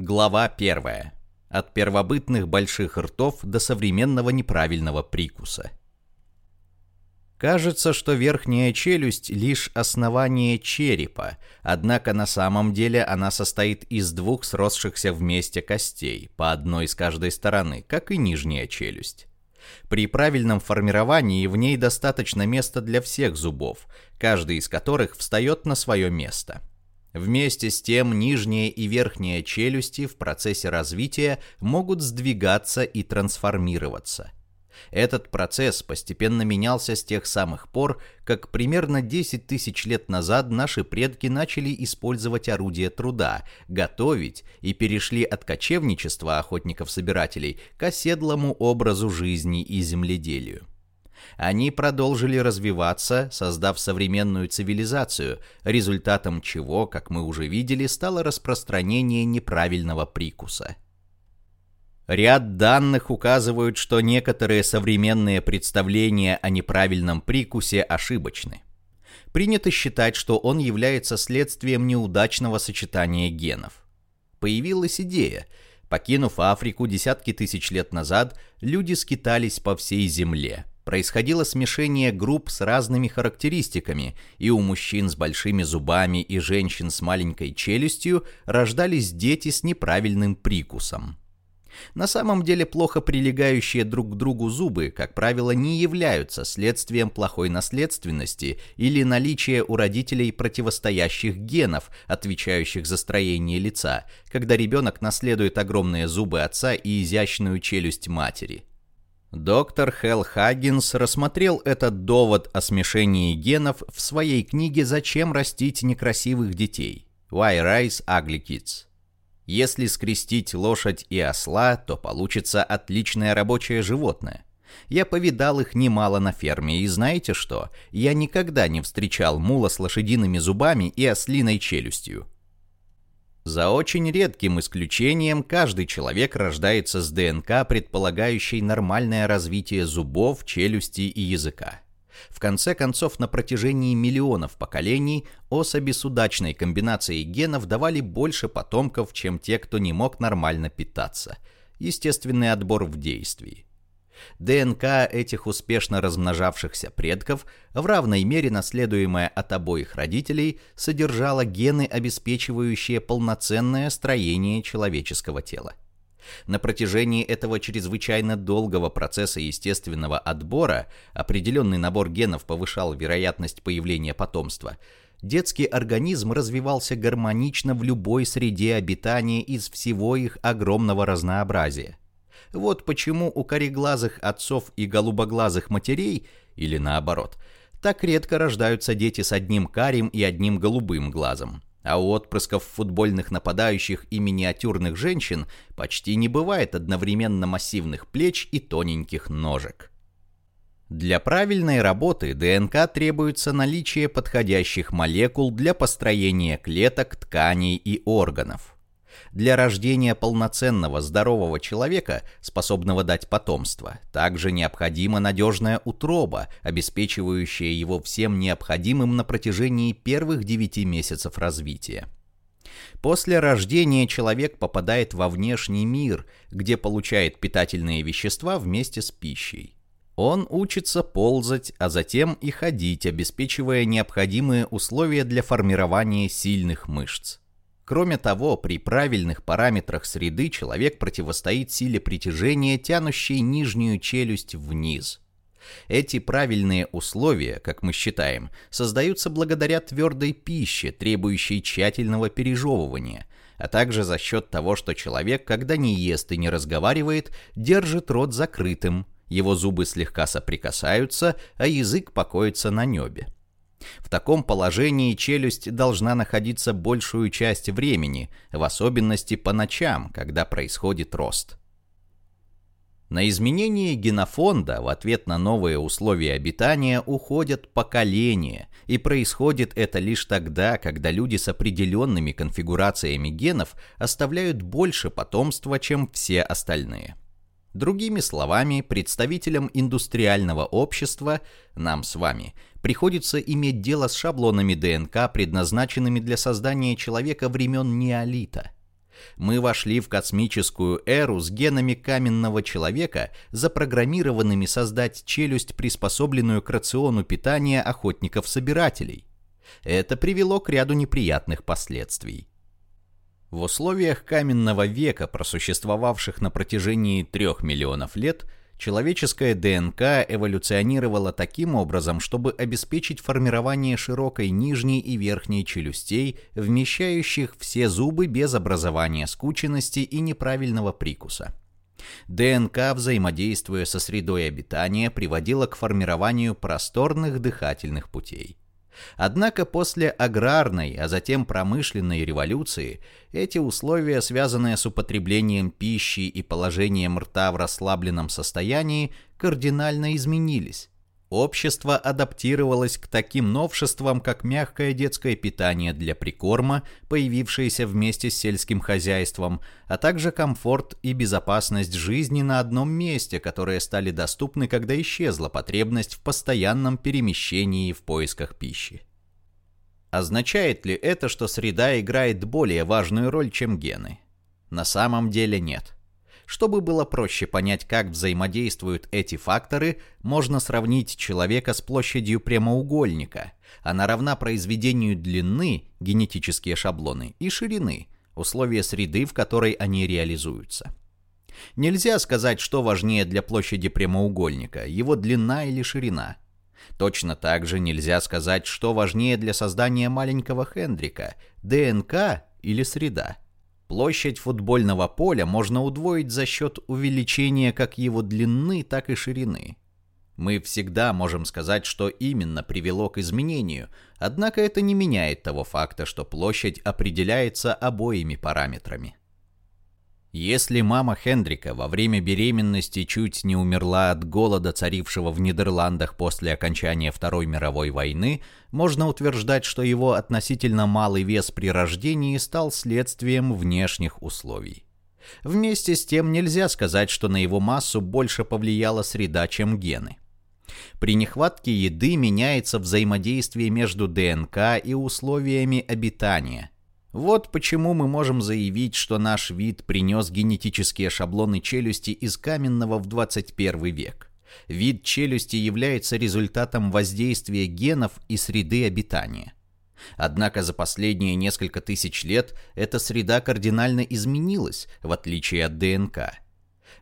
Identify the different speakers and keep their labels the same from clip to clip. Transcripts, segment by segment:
Speaker 1: Глава 1. От первобытных больших ртов до современного неправильного прикуса. Кажется, что верхняя челюсть лишь основание черепа, однако на самом деле она состоит из двух сросшихся вместе костей, по одной с каждой стороны, как и нижняя челюсть. При правильном формировании в ней достаточно места для всех зубов, каждый из которых встает на свое место – Вместе с тем нижняя и верхняя челюсти в процессе развития могут сдвигаться и трансформироваться. Этот процесс постепенно менялся с тех самых пор, как примерно 10 тысяч лет назад наши предки начали использовать орудия труда, готовить и перешли от кочевничества охотников-собирателей к оседлому образу жизни и земледелию. Они продолжили развиваться, создав современную цивилизацию, результатом чего, как мы уже видели, стало распространение неправильного прикуса. Ряд данных указывают, что некоторые современные представления о неправильном прикусе ошибочны. Принято считать, что он является следствием неудачного сочетания генов. Появилась идея – Покинув Африку десятки тысяч лет назад, люди скитались по всей земле происходило смешение групп с разными характеристиками, и у мужчин с большими зубами и женщин с маленькой челюстью рождались дети с неправильным прикусом. На самом деле плохо прилегающие друг к другу зубы, как правило, не являются следствием плохой наследственности или наличия у родителей противостоящих генов, отвечающих за строение лица, когда ребенок наследует огромные зубы отца и изящную челюсть матери. Доктор Хелл Хаггинс рассмотрел этот довод о смешении генов в своей книге «Зачем растить некрасивых детей?» Why Raise Ugly Kids. Если скрестить лошадь и осла, то получится отличное рабочее животное. Я повидал их немало на ферме, и знаете что? Я никогда не встречал мула с лошадиными зубами и ослиной челюстью. За очень редким исключением, каждый человек рождается с ДНК, предполагающей нормальное развитие зубов, челюсти и языка. В конце концов, на протяжении миллионов поколений особи с удачной комбинацией генов давали больше потомков, чем те, кто не мог нормально питаться. Естественный отбор в действии. ДНК этих успешно размножавшихся предков, в равной мере наследуемая от обоих родителей, содержала гены, обеспечивающие полноценное строение человеческого тела. На протяжении этого чрезвычайно долгого процесса естественного отбора определенный набор генов повышал вероятность появления потомства. Детский организм развивался гармонично в любой среде обитания из всего их огромного разнообразия. Вот почему у кореглазых отцов и голубоглазых матерей, или наоборот, так редко рождаются дети с одним карим и одним голубым глазом. А у отпрысков футбольных нападающих и миниатюрных женщин почти не бывает одновременно массивных плеч и тоненьких ножек. Для правильной работы ДНК требуется наличие подходящих молекул для построения клеток, тканей и органов. Для рождения полноценного здорового человека, способного дать потомство, также необходима надежная утроба, обеспечивающая его всем необходимым на протяжении первых 9 месяцев развития. После рождения человек попадает во внешний мир, где получает питательные вещества вместе с пищей. Он учится ползать, а затем и ходить, обеспечивая необходимые условия для формирования сильных мышц. Кроме того, при правильных параметрах среды человек противостоит силе притяжения, тянущей нижнюю челюсть вниз. Эти правильные условия, как мы считаем, создаются благодаря твердой пище, требующей тщательного пережевывания, а также за счет того, что человек, когда не ест и не разговаривает, держит рот закрытым, его зубы слегка соприкасаются, а язык покоится на небе. В таком положении челюсть должна находиться большую часть времени, в особенности по ночам, когда происходит рост. На изменение генофонда в ответ на новые условия обитания уходят поколения, и происходит это лишь тогда, когда люди с определенными конфигурациями генов оставляют больше потомства, чем все остальные. Другими словами, представителям индустриального общества, нам с вами, приходится иметь дело с шаблонами ДНК, предназначенными для создания человека времен неолита. Мы вошли в космическую эру с генами каменного человека, запрограммированными создать челюсть, приспособленную к рациону питания охотников-собирателей. Это привело к ряду неприятных последствий. В условиях каменного века, просуществовавших на протяжении трех миллионов лет, человеческая ДНК эволюционировала таким образом, чтобы обеспечить формирование широкой нижней и верхней челюстей, вмещающих все зубы без образования скученности и неправильного прикуса. ДНК, взаимодействуя со средой обитания, приводила к формированию просторных дыхательных путей. Однако после аграрной, а затем промышленной революции эти условия, связанные с употреблением пищи и положением рта в расслабленном состоянии, кардинально изменились. Общество адаптировалось к таким новшествам, как мягкое детское питание для прикорма, появившееся вместе с сельским хозяйством, а также комфорт и безопасность жизни на одном месте, которые стали доступны, когда исчезла потребность в постоянном перемещении в поисках пищи. Означает ли это, что среда играет более важную роль, чем гены? На самом деле нет. Чтобы было проще понять, как взаимодействуют эти факторы, можно сравнить человека с площадью прямоугольника. Она равна произведению длины, генетические шаблоны, и ширины, условия среды, в которой они реализуются. Нельзя сказать, что важнее для площади прямоугольника, его длина или ширина. Точно так же нельзя сказать, что важнее для создания маленького Хендрика, ДНК или среда. Площадь футбольного поля можно удвоить за счет увеличения как его длины, так и ширины. Мы всегда можем сказать, что именно привело к изменению, однако это не меняет того факта, что площадь определяется обоими параметрами. Если мама Хендрика во время беременности чуть не умерла от голода, царившего в Нидерландах после окончания Второй мировой войны, можно утверждать, что его относительно малый вес при рождении стал следствием внешних условий. Вместе с тем нельзя сказать, что на его массу больше повлияла среда, чем гены. При нехватке еды меняется взаимодействие между ДНК и условиями обитания – вот почему мы можем заявить, что наш вид принес генетические шаблоны челюсти из каменного в 21 век. Вид челюсти является результатом воздействия генов и среды обитания. Однако за последние несколько тысяч лет эта среда кардинально изменилась, в отличие от ДНК.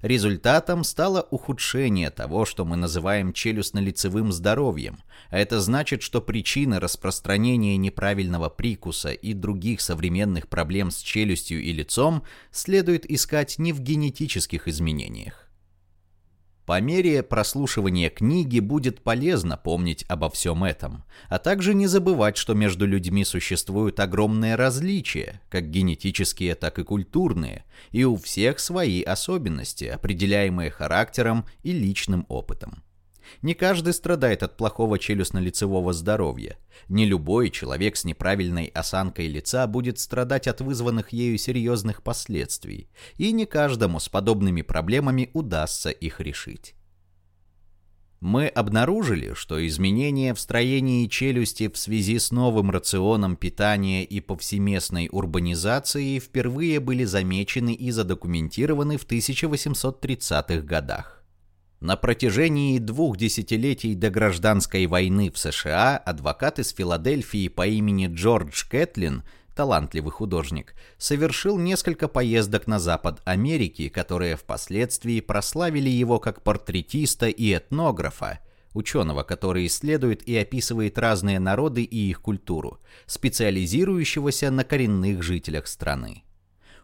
Speaker 1: Результатом стало ухудшение того, что мы называем челюстно-лицевым здоровьем, а это значит, что причины распространения неправильного прикуса и других современных проблем с челюстью и лицом следует искать не в генетических изменениях. По мере прослушивания книги будет полезно помнить обо всем этом, а также не забывать, что между людьми существуют огромные различия, как генетические, так и культурные, и у всех свои особенности, определяемые характером и личным опытом. Не каждый страдает от плохого челюстно-лицевого здоровья. Не любой человек с неправильной осанкой лица будет страдать от вызванных ею серьезных последствий. И не каждому с подобными проблемами удастся их решить. Мы обнаружили, что изменения в строении челюсти в связи с новым рационом питания и повсеместной урбанизацией впервые были замечены и задокументированы в 1830-х годах. На протяжении двух десятилетий до гражданской войны в США адвокат из Филадельфии по имени Джордж Кэтлин, талантливый художник, совершил несколько поездок на запад Америки, которые впоследствии прославили его как портретиста и этнографа, ученого, который исследует и описывает разные народы и их культуру, специализирующегося на коренных жителях страны.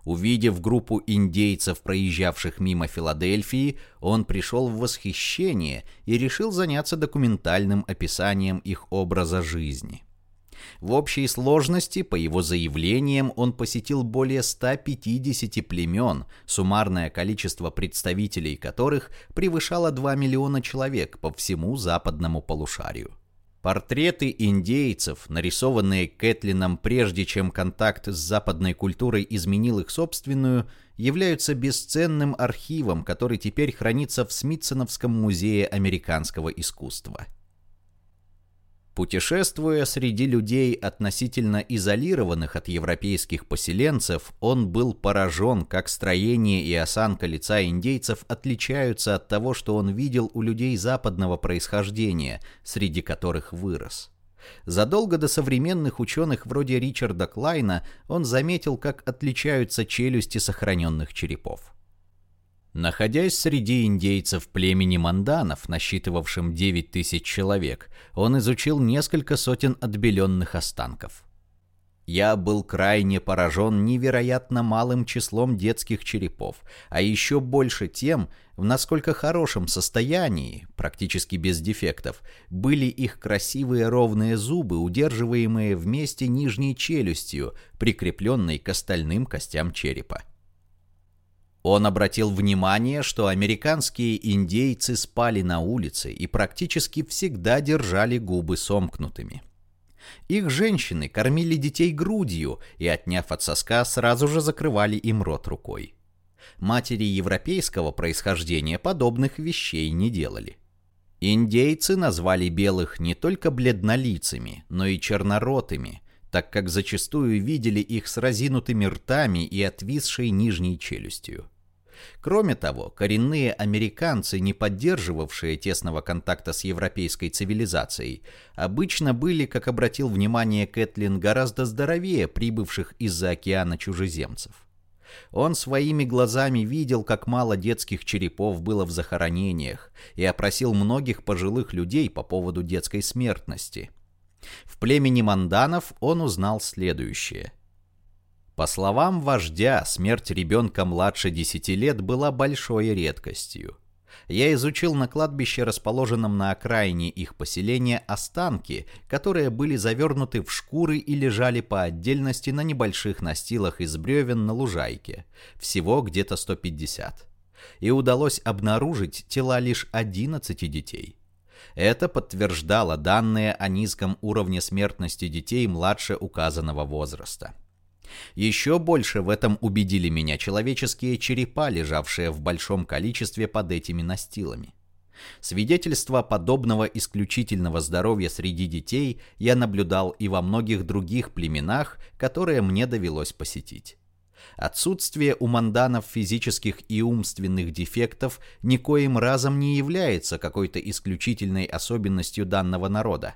Speaker 1: Увидев группу индейцев, проезжавших мимо Филадельфии, он пришел в восхищение и решил заняться документальным описанием их образа жизни. В общей сложности, по его заявлениям, он посетил более 150 племен, суммарное количество представителей которых превышало 2 миллиона человек по всему западному полушарию. Портреты индейцев, нарисованные Кэтлином прежде чем контакт с западной культурой изменил их собственную, являются бесценным архивом, который теперь хранится в Смитсоновском музее американского искусства. Путешествуя среди людей, относительно изолированных от европейских поселенцев, он был поражен, как строение и осанка лица индейцев отличаются от того, что он видел у людей западного происхождения, среди которых вырос. Задолго до современных ученых вроде Ричарда Клайна он заметил, как отличаются челюсти сохраненных черепов. Находясь среди индейцев племени манданов, насчитывавшим 9 тысяч человек, он изучил несколько сотен отбеленных останков. Я был крайне поражен невероятно малым числом детских черепов, а еще больше тем, в насколько хорошем состоянии, практически без дефектов, были их красивые ровные зубы, удерживаемые вместе нижней челюстью, прикрепленной к остальным костям черепа. Он обратил внимание, что американские индейцы спали на улице и практически всегда держали губы сомкнутыми. Их женщины кормили детей грудью и, отняв от соска, сразу же закрывали им рот рукой. Матери европейского происхождения подобных вещей не делали. Индейцы назвали белых не только бледнолицами, но и черноротыми, так как зачастую видели их с разинутыми ртами и отвисшей нижней челюстью. Кроме того, коренные американцы, не поддерживавшие тесного контакта с европейской цивилизацией, обычно были, как обратил внимание Кэтлин, гораздо здоровее прибывших из-за океана чужеземцев. Он своими глазами видел, как мало детских черепов было в захоронениях, и опросил многих пожилых людей по поводу детской смертности. В племени манданов он узнал следующее – по словам вождя, смерть ребенка младше 10 лет была большой редкостью. Я изучил на кладбище, расположенном на окраине их поселения, останки, которые были завернуты в шкуры и лежали по отдельности на небольших настилах из бревен на лужайке, всего где-то 150. И удалось обнаружить тела лишь 11 детей. Это подтверждало данные о низком уровне смертности детей младше указанного возраста. Еще больше в этом убедили меня человеческие черепа, лежавшие в большом количестве под этими настилами. Свидетельства подобного исключительного здоровья среди детей я наблюдал и во многих других племенах, которые мне довелось посетить. Отсутствие у манданов физических и умственных дефектов никоим разом не является какой-то исключительной особенностью данного народа.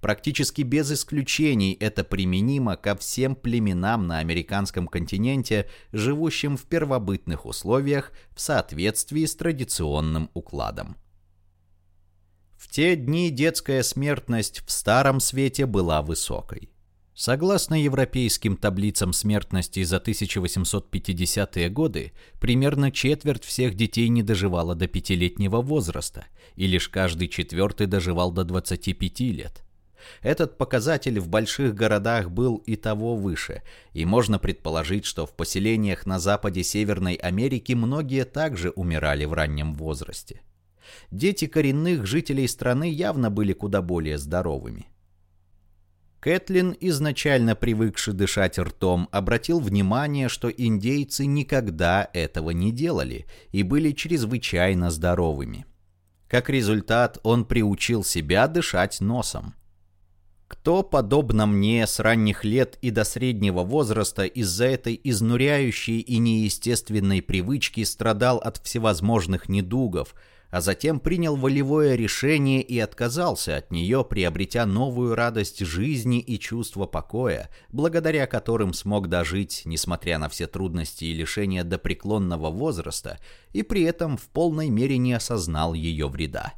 Speaker 1: Практически без исключений это применимо ко всем племенам на американском континенте, живущим в первобытных условиях в соответствии с традиционным укладом. В те дни детская смертность в Старом Свете была высокой. Согласно европейским таблицам смертности за 1850-е годы, примерно четверть всех детей не доживала до пятилетнего возраста, и лишь каждый четвертый доживал до 25 лет. Этот показатель в больших городах был и того выше, и можно предположить, что в поселениях на западе Северной Америки многие также умирали в раннем возрасте. Дети коренных жителей страны явно были куда более здоровыми. Кэтлин, изначально привыкший дышать ртом, обратил внимание, что индейцы никогда этого не делали и были чрезвычайно здоровыми. Как результат, он приучил себя дышать носом. Кто, подобно мне, с ранних лет и до среднего возраста из-за этой изнуряющей и неестественной привычки страдал от всевозможных недугов, а затем принял волевое решение и отказался от нее, приобретя новую радость жизни и чувство покоя, благодаря которым смог дожить, несмотря на все трудности и лишения до преклонного возраста, и при этом в полной мере не осознал ее вреда.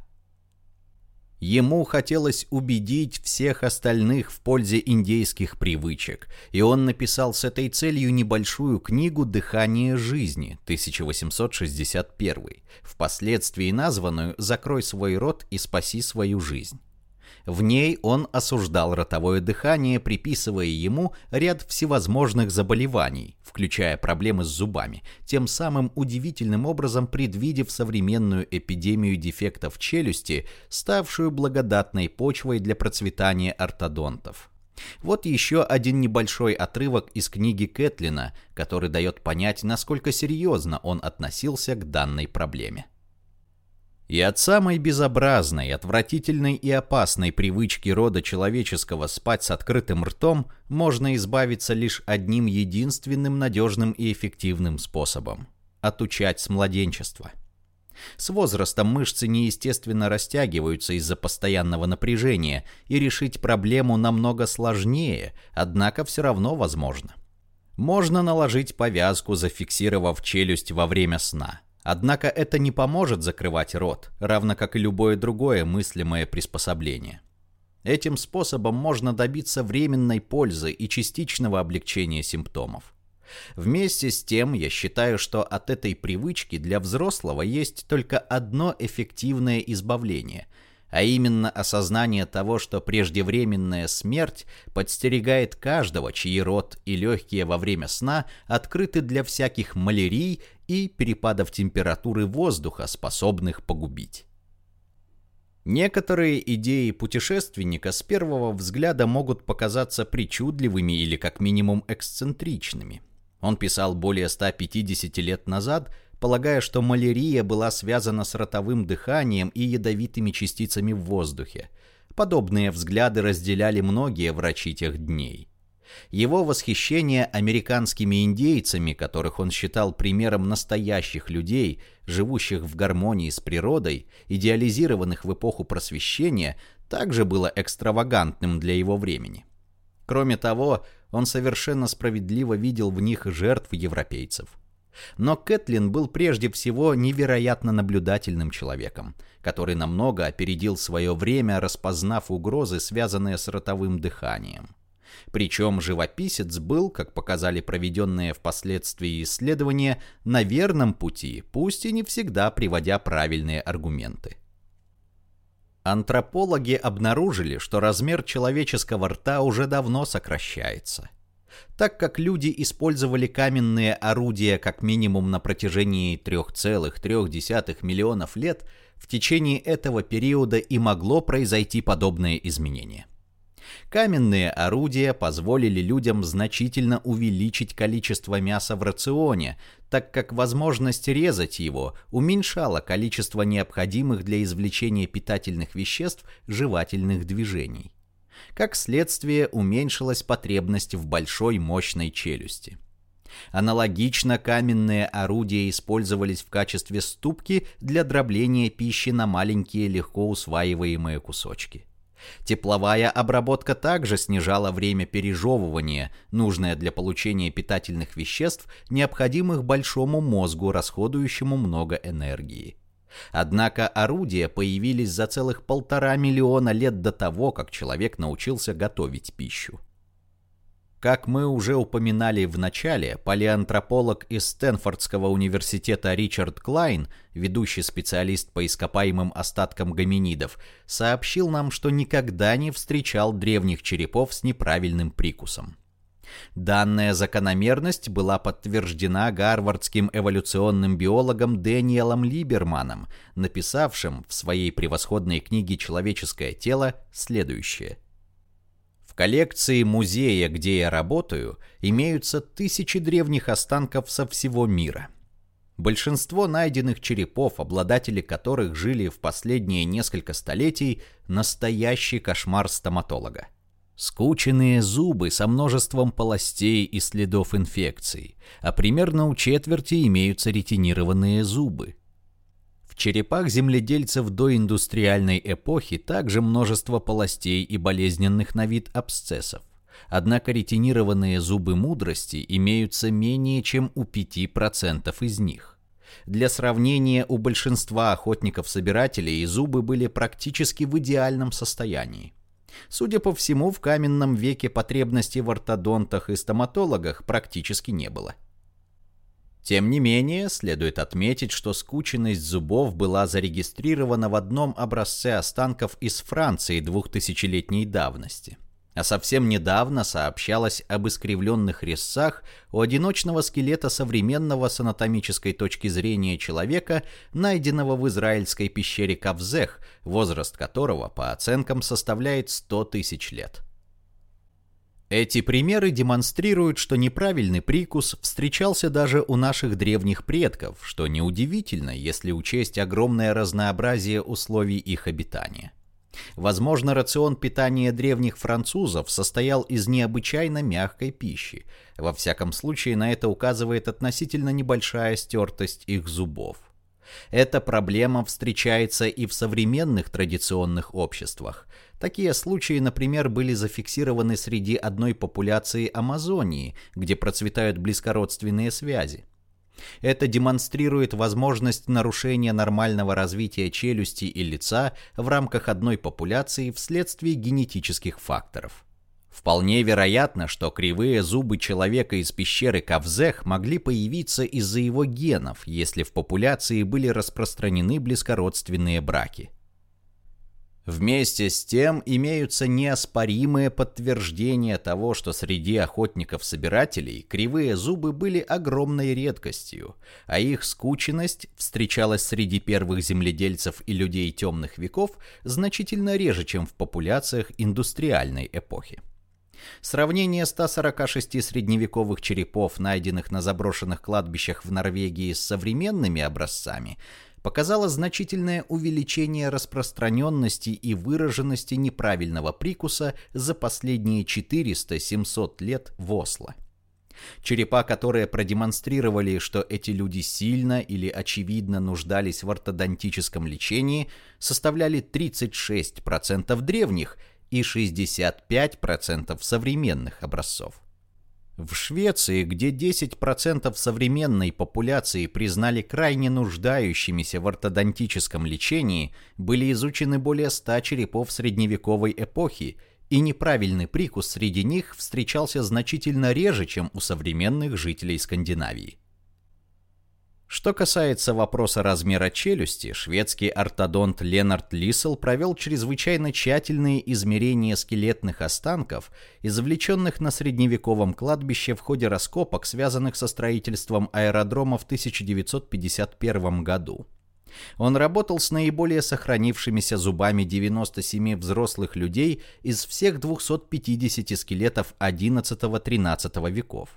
Speaker 1: Ему хотелось убедить всех остальных в пользе индейских привычек, и он написал с этой целью небольшую книгу «Дыхание жизни» 1861, впоследствии названную «Закрой свой рот и спаси свою жизнь». В ней он осуждал ротовое дыхание, приписывая ему ряд всевозможных заболеваний, включая проблемы с зубами, тем самым удивительным образом предвидев современную эпидемию дефектов челюсти, ставшую благодатной почвой для процветания ортодонтов. Вот еще один небольшой отрывок из книги Кэтлина, который дает понять, насколько серьезно он относился к данной проблеме. И от самой безобразной, отвратительной и опасной привычки рода человеческого спать с открытым ртом можно избавиться лишь одним единственным надежным и эффективным способом – отучать с младенчества. С возрастом мышцы неестественно растягиваются из-за постоянного напряжения, и решить проблему намного сложнее, однако все равно возможно. Можно наложить повязку, зафиксировав челюсть во время сна – Однако это не поможет закрывать рот, равно как и любое другое мыслимое приспособление. Этим способом можно добиться временной пользы и частичного облегчения симптомов. Вместе с тем, я считаю, что от этой привычки для взрослого есть только одно эффективное избавление – а именно осознание того, что преждевременная смерть подстерегает каждого, чьи рот и легкие во время сна открыты для всяких малярий и перепадов температуры воздуха, способных погубить. Некоторые идеи путешественника с первого взгляда могут показаться причудливыми или как минимум эксцентричными. Он писал более 150 лет назад полагая, что малярия была связана с ротовым дыханием и ядовитыми частицами в воздухе. Подобные взгляды разделяли многие врачи тех дней. Его восхищение американскими индейцами, которых он считал примером настоящих людей, живущих в гармонии с природой, идеализированных в эпоху просвещения, также было экстравагантным для его времени. Кроме того, он совершенно справедливо видел в них жертв европейцев – но Кэтлин был прежде всего невероятно наблюдательным человеком, который намного опередил свое время, распознав угрозы, связанные с ротовым дыханием. Причем живописец был, как показали проведенные впоследствии исследования, на верном пути, пусть и не всегда приводя правильные аргументы. Антропологи обнаружили, что размер человеческого рта уже давно сокращается – так как люди использовали каменные орудия как минимум на протяжении 3,3 миллионов лет, в течение этого периода и могло произойти подобное изменение. Каменные орудия позволили людям значительно увеличить количество мяса в рационе, так как возможность резать его уменьшала количество необходимых для извлечения питательных веществ жевательных движений. Как следствие, уменьшилась потребность в большой мощной челюсти. Аналогично каменные орудия использовались в качестве ступки для дробления пищи на маленькие легко усваиваемые кусочки. Тепловая обработка также снижала время пережевывания, нужное для получения питательных веществ, необходимых большому мозгу, расходующему много энергии. Однако орудия появились за целых полтора миллиона лет до того, как человек научился готовить пищу. Как мы уже упоминали в начале, палеантрополог из Стэнфордского университета Ричард Клайн, ведущий специалист по ископаемым остаткам гоминидов, сообщил нам, что никогда не встречал древних черепов с неправильным прикусом. Данная закономерность была подтверждена гарвардским эволюционным биологом Дэниелом Либерманом, написавшим в своей превосходной книге «Человеческое тело» следующее. Коллекции музея, где я работаю, имеются тысячи древних останков со всего мира. Большинство найденных черепов, обладатели которых жили в последние несколько столетий, настоящий кошмар стоматолога. Скученные зубы со множеством полостей и следов инфекций, а примерно у четверти имеются ретинированные зубы. В черепах земледельцев до индустриальной эпохи также множество полостей и болезненных на вид абсцессов. Однако ретинированные зубы мудрости имеются менее чем у 5% из них. Для сравнения, у большинства охотников-собирателей зубы были практически в идеальном состоянии. Судя по всему, в каменном веке потребностей в ортодонтах и стоматологах практически не было. Тем не менее, следует отметить, что скученность зубов была зарегистрирована в одном образце останков из Франции двухтысячелетней давности а совсем недавно сообщалось об искривленных резцах у одиночного скелета современного с анатомической точки зрения человека, найденного в израильской пещере Кавзех, возраст которого, по оценкам, составляет 100 тысяч лет. Эти примеры демонстрируют, что неправильный прикус встречался даже у наших древних предков, что неудивительно, если учесть огромное разнообразие условий их обитания. Возможно, рацион питания древних французов состоял из необычайно мягкой пищи. Во всяком случае, на это указывает относительно небольшая стертость их зубов. Эта проблема встречается и в современных традиционных обществах. Такие случаи, например, были зафиксированы среди одной популяции Амазонии, где процветают близкородственные связи. Это демонстрирует возможность нарушения нормального развития челюсти и лица в рамках одной популяции вследствие генетических факторов. Вполне вероятно, что кривые зубы человека из пещеры Кавзех могли появиться из-за его генов, если в популяции были распространены близкородственные браки. Вместе с тем имеются неоспоримые подтверждения того, что среди охотников-собирателей кривые зубы были огромной редкостью, а их скученность встречалась среди первых земледельцев и людей темных веков значительно реже, чем в популяциях индустриальной эпохи. Сравнение 146 средневековых черепов, найденных на заброшенных кладбищах в Норвегии с современными образцами, показало значительное увеличение распространенности и выраженности неправильного прикуса за последние 400-700 лет в Осло. Черепа, которые продемонстрировали, что эти люди сильно или очевидно нуждались в ортодонтическом лечении, составляли 36% древних и 65% современных образцов. В Швеции, где 10% современной популяции признали крайне нуждающимися в ортодонтическом лечении, были изучены более 100 черепов средневековой эпохи, и неправильный прикус среди них встречался значительно реже, чем у современных жителей Скандинавии. Что касается вопроса размера челюсти, шведский ортодонт Ленард Лиссел провел чрезвычайно тщательные измерения скелетных останков, извлеченных на средневековом кладбище в ходе раскопок, связанных со строительством аэродрома в 1951 году. Он работал с наиболее сохранившимися зубами 97 взрослых людей из всех 250 скелетов XI-XIII веков.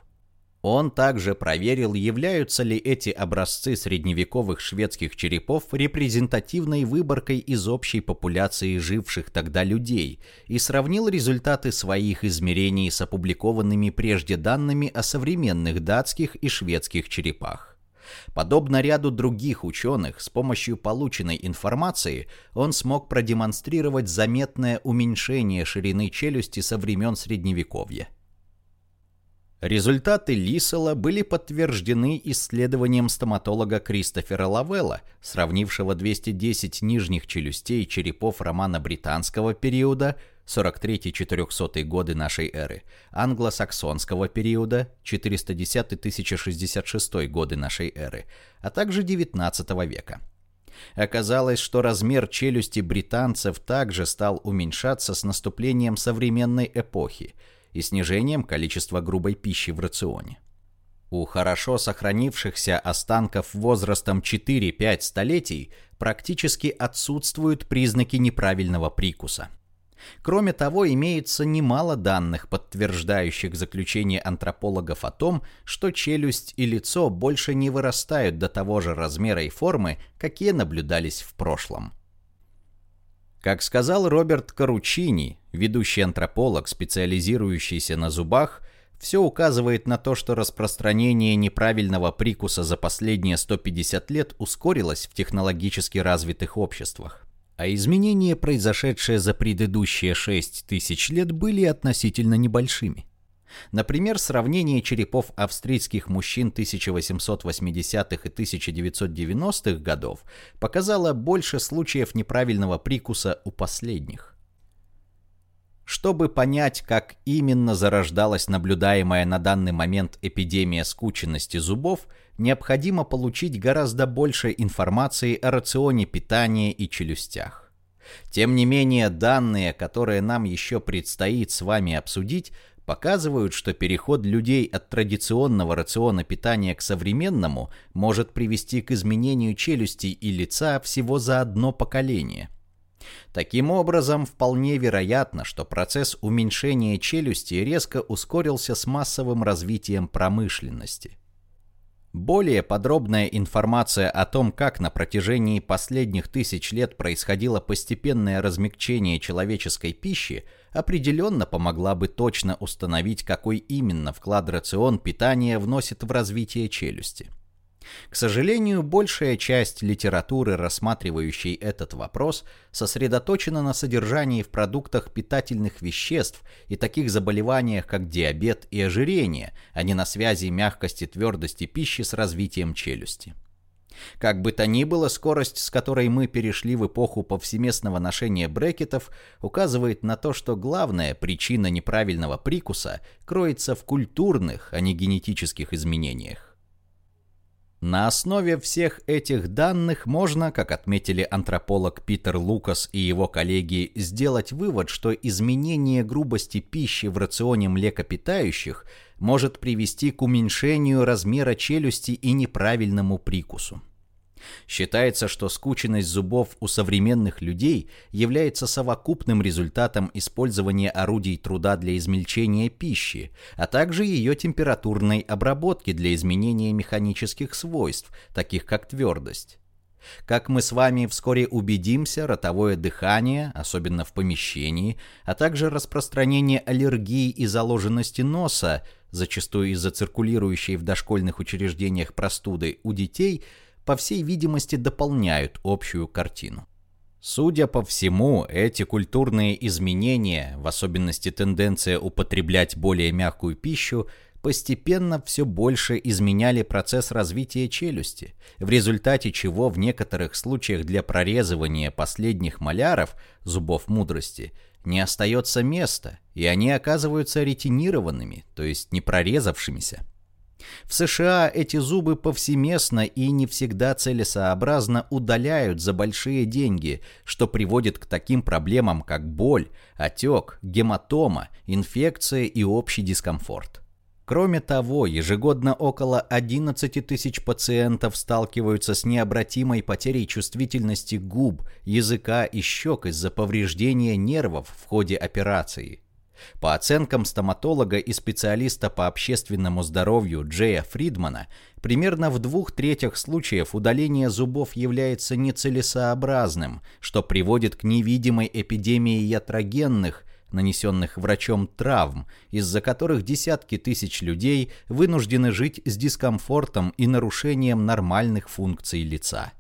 Speaker 1: Он также проверил, являются ли эти образцы средневековых шведских черепов репрезентативной выборкой из общей популяции живших тогда людей и сравнил результаты своих измерений с опубликованными прежде данными о современных датских и шведских черепах. Подобно ряду других ученых, с помощью полученной информации он смог продемонстрировать заметное уменьшение ширины челюсти со времен Средневековья. Результаты Лисела были подтверждены исследованием стоматолога Кристофера Лавелла, сравнившего 210 нижних челюстей черепов романа британского периода 43-400 годы нашей эры, англосаксонского периода 410-1066 годы нашей эры, а также 19 века. Оказалось, что размер челюсти британцев также стал уменьшаться с наступлением современной эпохи – и снижением количества грубой пищи в рационе. У хорошо сохранившихся останков возрастом 4-5 столетий практически отсутствуют признаки неправильного прикуса. Кроме того, имеется немало данных, подтверждающих заключение антропологов о том, что челюсть и лицо больше не вырастают до того же размера и формы, какие наблюдались в прошлом. Как сказал Роберт Каручини, ведущий антрополог, специализирующийся на зубах, все указывает на то, что распространение неправильного прикуса за последние 150 лет ускорилось в технологически развитых обществах. А изменения, произошедшие за предыдущие 6 тысяч лет, были относительно небольшими. Например, сравнение черепов австрийских мужчин 1880-х и 1990-х годов показало больше случаев неправильного прикуса у последних. Чтобы понять, как именно зарождалась наблюдаемая на данный момент эпидемия скученности зубов, необходимо получить гораздо больше информации о рационе питания и челюстях. Тем не менее, данные, которые нам еще предстоит с вами обсудить, показывают, что переход людей от традиционного рациона питания к современному может привести к изменению челюсти и лица всего за одно поколение. Таким образом, вполне вероятно, что процесс уменьшения челюсти резко ускорился с массовым развитием промышленности. Более подробная информация о том, как на протяжении последних тысяч лет происходило постепенное размягчение человеческой пищи, определенно помогла бы точно установить, какой именно вклад рацион питания вносит в развитие челюсти. К сожалению, большая часть литературы, рассматривающей этот вопрос, сосредоточена на содержании в продуктах питательных веществ и таких заболеваниях, как диабет и ожирение, а не на связи мягкости твердости пищи с развитием челюсти. Как бы то ни было, скорость, с которой мы перешли в эпоху повсеместного ношения брекетов, указывает на то, что главная причина неправильного прикуса кроется в культурных, а не генетических изменениях. На основе всех этих данных можно, как отметили антрополог Питер Лукас и его коллеги, сделать вывод, что изменение грубости пищи в рационе млекопитающих может привести к уменьшению размера челюсти и неправильному прикусу. Считается, что скученность зубов у современных людей является совокупным результатом использования орудий труда для измельчения пищи, а также ее температурной обработки для изменения механических свойств, таких как твердость. Как мы с вами вскоре убедимся, ротовое дыхание, особенно в помещении, а также распространение аллергии и заложенности носа, зачастую из-за циркулирующей в дошкольных учреждениях простуды у детей – по всей видимости, дополняют общую картину. Судя по всему, эти культурные изменения, в особенности тенденция употреблять более мягкую пищу, постепенно все больше изменяли процесс развития челюсти, в результате чего в некоторых случаях для прорезывания последних маляров, зубов мудрости, не остается места, и они оказываются ретинированными, то есть не прорезавшимися. В США эти зубы повсеместно и не всегда целесообразно удаляют за большие деньги, что приводит к таким проблемам, как боль, отек, гематома, инфекция и общий дискомфорт. Кроме того, ежегодно около 11 тысяч пациентов сталкиваются с необратимой потерей чувствительности губ, языка и щек из-за повреждения нервов в ходе операции – по оценкам стоматолога и специалиста по общественному здоровью Джея Фридмана, примерно в двух третях случаев удаление зубов является нецелесообразным, что приводит к невидимой эпидемии ятрогенных, нанесенных врачом травм, из-за которых десятки тысяч людей вынуждены жить с дискомфортом и нарушением нормальных функций лица.